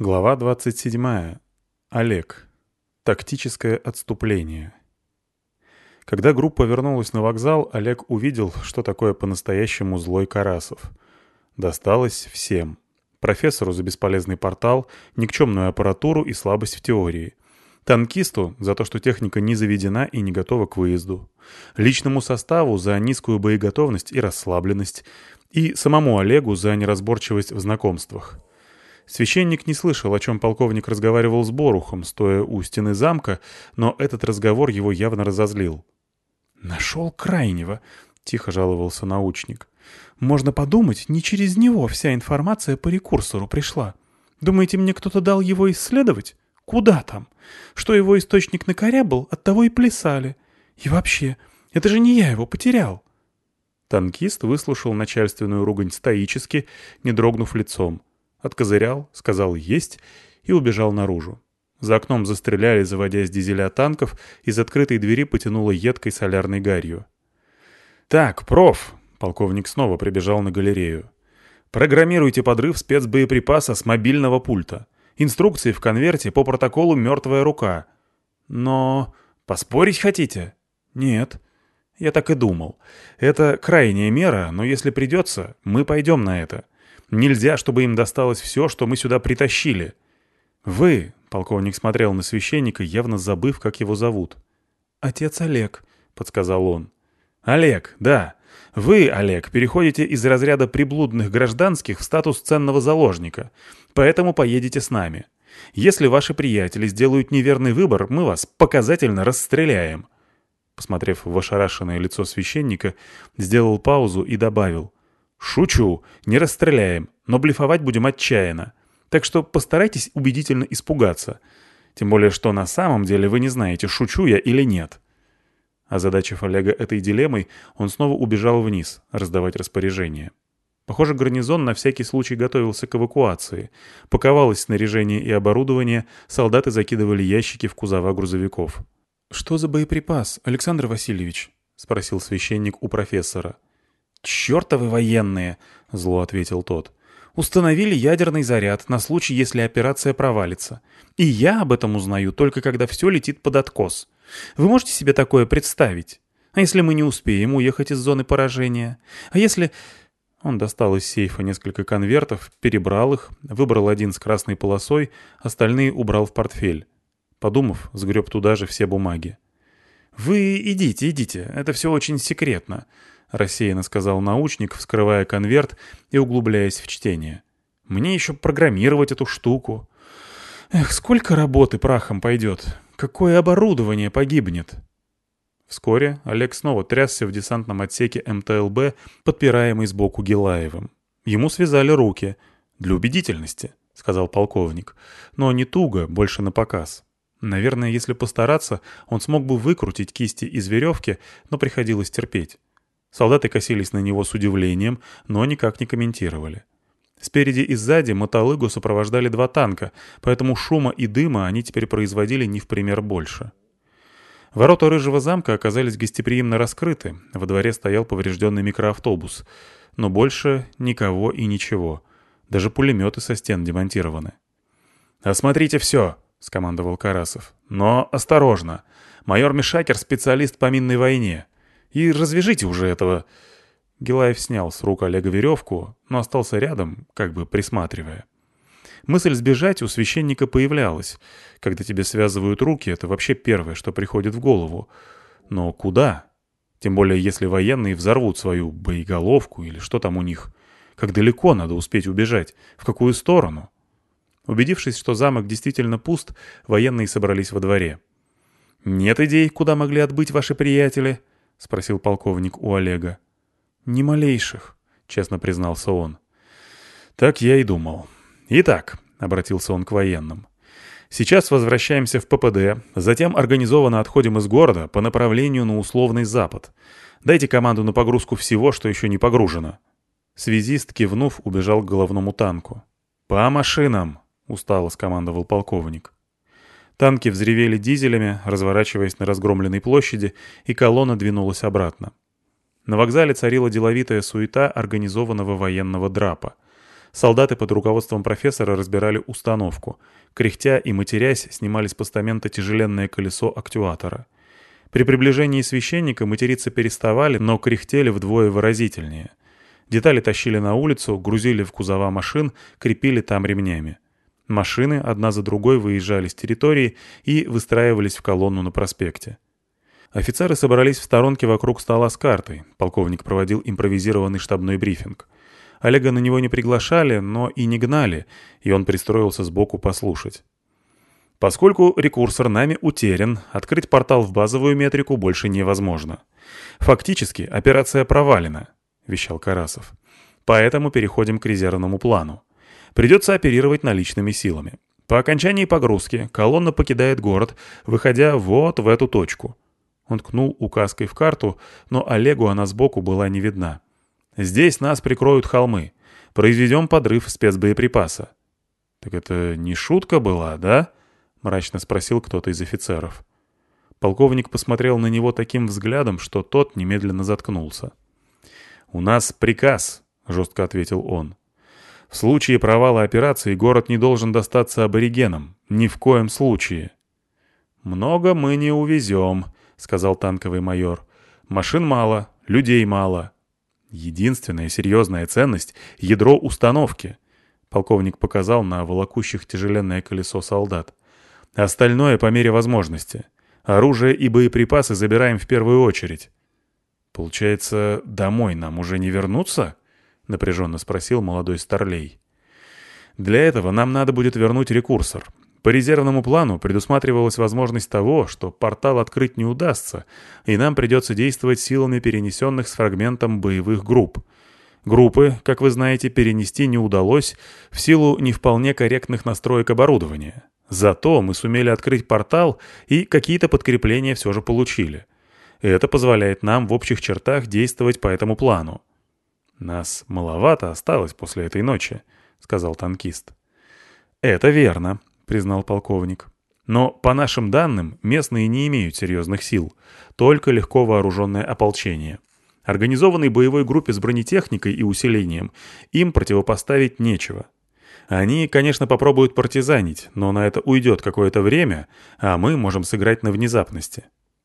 Глава 27. Олег. Тактическое отступление. Когда группа вернулась на вокзал, Олег увидел, что такое по-настоящему злой Карасов. Досталось всем. Профессору за бесполезный портал, никчемную аппаратуру и слабость в теории. Танкисту за то, что техника не заведена и не готова к выезду. Личному составу за низкую боеготовность и расслабленность. И самому Олегу за неразборчивость в знакомствах. Священник не слышал, о чем полковник разговаривал с Борухом, стоя у стены замка, но этот разговор его явно разозлил. «Нашел крайнего», — тихо жаловался научник. «Можно подумать, не через него вся информация по рекурсору пришла. Думаете, мне кто-то дал его исследовать? Куда там? Что его источник накорябал, оттого и плясали. И вообще, это же не я его потерял». Танкист выслушал начальственную ругань стоически, не дрогнув лицом. Откозырял, сказал «есть» и убежал наружу. За окном застреляли, заводя дизеля танков, из открытой двери потянуло едкой солярной гарью. «Так, проф!» — полковник снова прибежал на галерею. «Программируйте подрыв спецбоеприпаса с мобильного пульта. Инструкции в конверте по протоколу «Мертвая рука». Но... Поспорить хотите?» «Нет». «Я так и думал. Это крайняя мера, но если придется, мы пойдем на это. Нельзя, чтобы им досталось все, что мы сюда притащили. Вы, — полковник смотрел на священника, явно забыв, как его зовут. Отец Олег, — подсказал он. Олег, да. Вы, Олег, переходите из разряда приблудных гражданских в статус ценного заложника, поэтому поедете с нами. Если ваши приятели сделают неверный выбор, мы вас показательно расстреляем. Посмотрев в ошарашенное лицо священника, сделал паузу и добавил. «Шучу, не расстреляем, но блефовать будем отчаянно. Так что постарайтесь убедительно испугаться. Тем более, что на самом деле вы не знаете, шучу я или нет». Озадачив Олега этой дилеммой, он снова убежал вниз, раздавать распоряжения. Похоже, гарнизон на всякий случай готовился к эвакуации. Паковалось снаряжение и оборудование, солдаты закидывали ящики в кузова грузовиков. «Что за боеприпас, Александр Васильевич?» — спросил священник у профессора. «Чертовы военные!» — зло ответил тот. «Установили ядерный заряд на случай, если операция провалится. И я об этом узнаю только когда все летит под откос. Вы можете себе такое представить? А если мы не успеем уехать из зоны поражения? А если...» Он достал из сейфа несколько конвертов, перебрал их, выбрал один с красной полосой, остальные убрал в портфель. Подумав, сгреб туда же все бумаги. «Вы идите, идите, это все очень секретно рассеянно сказал научник, вскрывая конверт и углубляясь в чтение. «Мне еще программировать эту штуку. Эх, сколько работы прахом пойдет. Какое оборудование погибнет». Вскоре Олег снова трясся в десантном отсеке МТЛБ, подпираемый сбоку Гилаевым. Ему связали руки. «Для убедительности», — сказал полковник. «Но не туго, больше на показ». Наверное, если постараться, он смог бы выкрутить кисти из веревки, но приходилось терпеть. Солдаты косились на него с удивлением, но никак не комментировали. Спереди и сзади мотолыгу сопровождали два танка, поэтому шума и дыма они теперь производили не в пример больше. Ворота Рыжего замка оказались гостеприимно раскрыты, во дворе стоял поврежденный микроавтобус. Но больше никого и ничего. Даже пулеметы со стен демонтированы. «Осмотрите все!» — скомандовал Карасов. «Но осторожно! Майор Мишакер — специалист по минной войне. И развяжите уже этого...» Гилаев снял с рук Олега веревку, но остался рядом, как бы присматривая. Мысль сбежать у священника появлялась. Когда тебе связывают руки, это вообще первое, что приходит в голову. Но куда? Тем более, если военные взорвут свою боеголовку или что там у них. Как далеко надо успеть убежать? В какую сторону? Убедившись, что замок действительно пуст, военные собрались во дворе. «Нет идей, куда могли отбыть ваши приятели?» — спросил полковник у Олега. «Ни малейших», — честно признался он. «Так я и думал. Итак», — обратился он к военным, — «сейчас возвращаемся в ППД, затем организованно отходим из города по направлению на условный запад. Дайте команду на погрузку всего, что еще не погружено». Связист, кивнув, убежал к головному танку. «По машинам!» — устало скомандовал полковник. Танки взревели дизелями, разворачиваясь на разгромленной площади, и колонна двинулась обратно. На вокзале царила деловитая суета организованного военного драпа. Солдаты под руководством профессора разбирали установку. Кряхтя и матерясь, снимали с постамента тяжеленное колесо актуатора. При приближении священника материться переставали, но кряхтели вдвое выразительнее. Детали тащили на улицу, грузили в кузова машин, крепили там ремнями. Машины одна за другой выезжали с территории и выстраивались в колонну на проспекте. Офицеры собрались в сторонке вокруг стола с картой. Полковник проводил импровизированный штабной брифинг. Олега на него не приглашали, но и не гнали, и он пристроился сбоку послушать. Поскольку рекурсор нами утерян, открыть портал в базовую метрику больше невозможно. Фактически операция провалена, вещал Карасов. Поэтому переходим к резервному плану. Придется оперировать наличными силами. По окончании погрузки колонна покидает город, выходя вот в эту точку. Он ткнул указкой в карту, но Олегу она сбоку была не видна. «Здесь нас прикроют холмы. Произведем подрыв спецбоеприпаса». «Так это не шутка была, да?» — мрачно спросил кто-то из офицеров. Полковник посмотрел на него таким взглядом, что тот немедленно заткнулся. «У нас приказ», — жестко ответил он. «В случае провала операции город не должен достаться аборигенам. Ни в коем случае». «Много мы не увезем», — сказал танковый майор. «Машин мало, людей мало. Единственная серьезная ценность — ядро установки». Полковник показал на волокущих тяжеленное колесо солдат. «Остальное по мере возможности. Оружие и боеприпасы забираем в первую очередь». «Получается, домой нам уже не вернуться?» — напряженно спросил молодой старлей. «Для этого нам надо будет вернуть рекурсор. По резервному плану предусматривалась возможность того, что портал открыть не удастся, и нам придется действовать силами перенесенных с фрагментом боевых групп. Группы, как вы знаете, перенести не удалось в силу не вполне корректных настроек оборудования. Зато мы сумели открыть портал и какие-то подкрепления все же получили. Это позволяет нам в общих чертах действовать по этому плану. «Нас маловато осталось после этой ночи», — сказал танкист. «Это верно», — признал полковник. «Но, по нашим данным, местные не имеют серьезных сил, только легко вооруженное ополчение. Организованной боевой группе с бронетехникой и усилением им противопоставить нечего. Они, конечно, попробуют партизанить, но на это уйдет какое-то время, а мы можем сыграть на внезапности.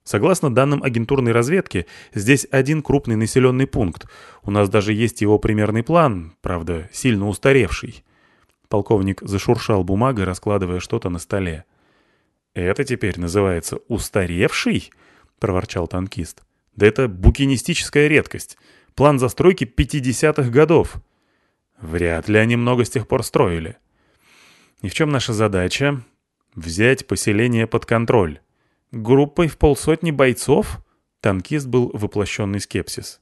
Согласно данным агентурной разведки, здесь один крупный населенный пункт. У нас даже есть его примерный план, правда, сильно устаревший. Полковник зашуршал бумагой, раскладывая что-то на столе. «Это теперь называется устаревший?» — проворчал танкист. «Да это букинистическая редкость. План застройки 50-х годов. Вряд ли они много с тех пор строили. И в чем наша задача? Взять поселение под контроль. Группой в полсотни бойцов?» Танкист был воплощенный скепсис.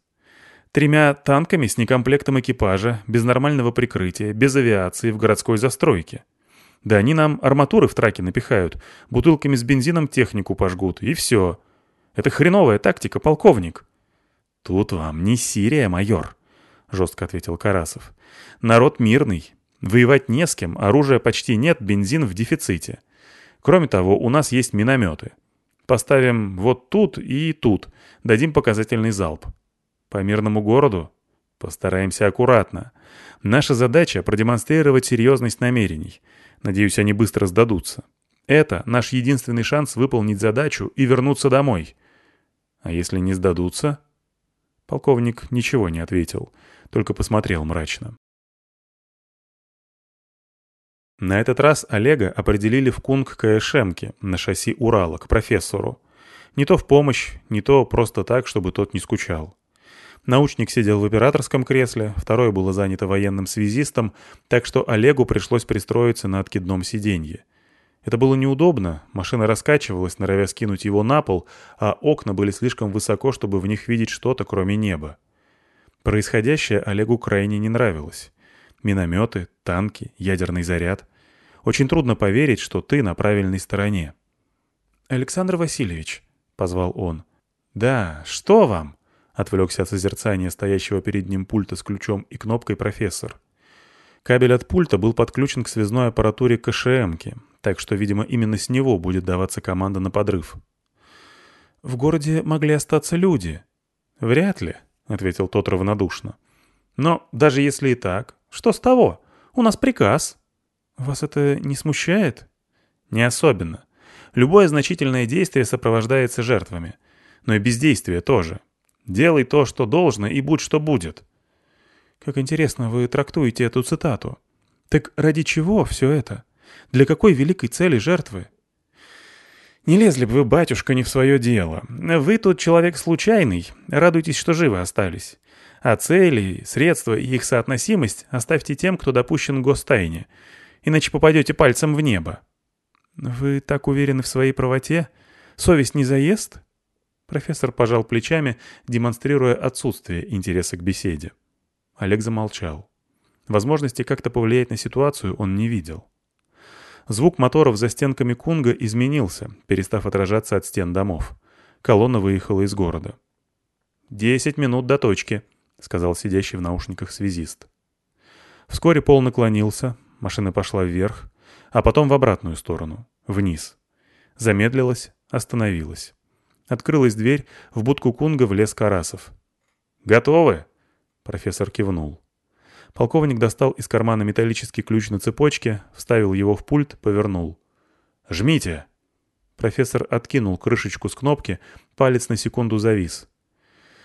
Тремя танками с некомплектом экипажа, без нормального прикрытия, без авиации в городской застройке. Да они нам арматуры в траке напихают, бутылками с бензином технику пожгут, и все. Это хреновая тактика, полковник. Тут вам не Сирия, майор, — жестко ответил Карасов. Народ мирный. Воевать не с кем, оружия почти нет, бензин в дефиците. Кроме того, у нас есть минометы. Поставим вот тут и тут, дадим показательный залп. По мирному городу? Постараемся аккуратно. Наша задача — продемонстрировать серьезность намерений. Надеюсь, они быстро сдадутся. Это наш единственный шанс выполнить задачу и вернуться домой. А если не сдадутся? Полковник ничего не ответил, только посмотрел мрачно. На этот раз Олега определили в Кунг КШМке на шасси Урала к профессору. Не то в помощь, не то просто так, чтобы тот не скучал. Научник сидел в операторском кресле, второе было занято военным связистом, так что Олегу пришлось пристроиться на откидном сиденье. Это было неудобно, машина раскачивалась, норовя скинуть его на пол, а окна были слишком высоко, чтобы в них видеть что-то, кроме неба. Происходящее Олегу крайне не нравилось. Минометы, танки, ядерный заряд. Очень трудно поверить, что ты на правильной стороне. «Александр Васильевич», — позвал он. «Да, что вам?» Отвлекся от созерцания стоящего перед ним пульта с ключом и кнопкой профессор. Кабель от пульта был подключен к связной аппаратуре КШМки, так что, видимо, именно с него будет даваться команда на подрыв. «В городе могли остаться люди». «Вряд ли», — ответил тот равнодушно. «Но даже если и так, что с того? У нас приказ». «Вас это не смущает?» «Не особенно. Любое значительное действие сопровождается жертвами. Но и бездействие тоже. Делай то, что должно, и будь что будет». «Как интересно вы трактуете эту цитату. Так ради чего все это? Для какой великой цели жертвы?» «Не лезли бы вы, батюшка, не в свое дело. Вы тут человек случайный. Радуйтесь, что живы остались. А цели, средства и их соотносимость оставьте тем, кто допущен к гостайне. Иначе попадете пальцем в небо». «Вы так уверены в своей правоте? Совесть не заест?» Профессор пожал плечами, демонстрируя отсутствие интереса к беседе. Олег замолчал. Возможности как-то повлиять на ситуацию он не видел. Звук моторов за стенками Кунга изменился, перестав отражаться от стен домов. Колонна выехала из города. «Десять минут до точки», — сказал сидящий в наушниках связист. Вскоре пол наклонился, машина пошла вверх, а потом в обратную сторону, вниз. Замедлилась, остановилась. Открылась дверь, в будку Кунга влез Карасов. «Готовы?» — профессор кивнул. Полковник достал из кармана металлический ключ на цепочке, вставил его в пульт, повернул. «Жмите!» Профессор откинул крышечку с кнопки, палец на секунду завис.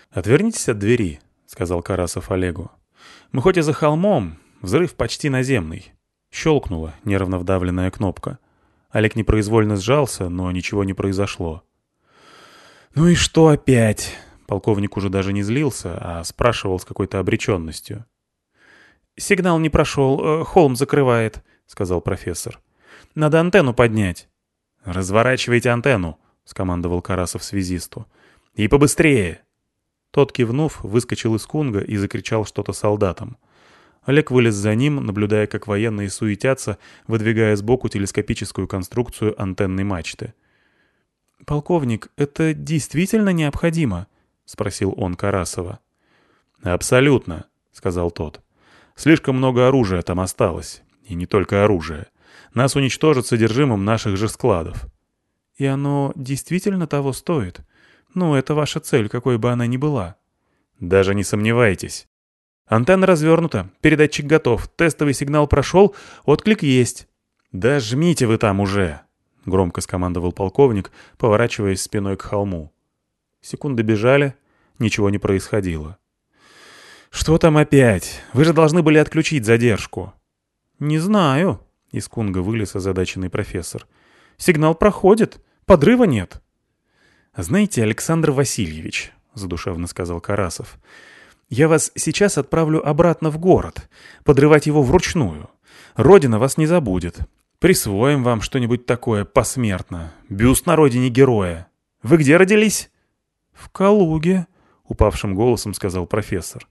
«Отвернитесь от двери», — сказал Карасов Олегу. «Мы хоть и за холмом, взрыв почти наземный». Щелкнула нервно вдавленная кнопка. Олег непроизвольно сжался, но ничего не произошло. «Ну и что опять?» Полковник уже даже не злился, а спрашивал с какой-то обреченностью. «Сигнал не прошел, э, холм закрывает», — сказал профессор. «Надо антенну поднять». «Разворачивайте антенну», — скомандовал Карасов связисту. «И побыстрее!» Тот, кивнув, выскочил из кунга и закричал что-то солдатам. Олег вылез за ним, наблюдая, как военные суетятся, выдвигая сбоку телескопическую конструкцию антенной мачты. «Полковник, это действительно необходимо?» — спросил он Карасова. «Абсолютно», — сказал тот. Слишком много оружия там осталось. И не только оружия. Нас уничтожат содержимым наших же складов. И оно действительно того стоит? Ну, это ваша цель, какой бы она ни была. Даже не сомневайтесь. Антенна развернута, передатчик готов, тестовый сигнал прошел, отклик есть. «Да жмите вы там уже!» — громко скомандовал полковник, поворачиваясь спиной к холму. Секунды бежали, ничего не происходило. «Что там опять? Вы же должны были отключить задержку». «Не знаю», — из Кунга вылез озадаченный профессор. «Сигнал проходит. Подрыва нет». «Знаете, Александр Васильевич», — задушевно сказал Карасов, — «я вас сейчас отправлю обратно в город, подрывать его вручную. Родина вас не забудет. Присвоим вам что-нибудь такое посмертно. Бюст на родине героя. Вы где родились?» «В Калуге», — упавшим голосом сказал профессор.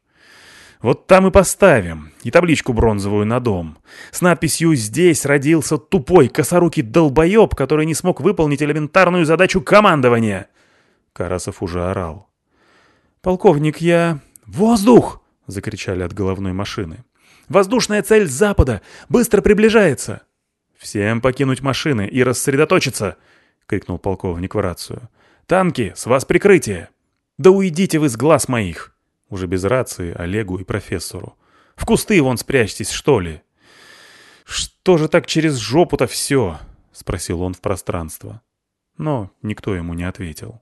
Вот там и поставим. И табличку бронзовую на дом. С надписью «Здесь родился тупой косорукий долбоеб, который не смог выполнить элементарную задачу командования». Карасов уже орал. «Полковник, я...» «Воздух!» — закричали от головной машины. «Воздушная цель запада! Быстро приближается!» «Всем покинуть машины и рассредоточиться!» — крикнул полковник в рацию. «Танки, с вас прикрытие!» «Да уйдите вы с глаз моих!» Уже без рации Олегу и профессору. «В кусты вон спрячьтесь, что ли?» «Что же так через жопу-то все?» — спросил он в пространство. Но никто ему не ответил.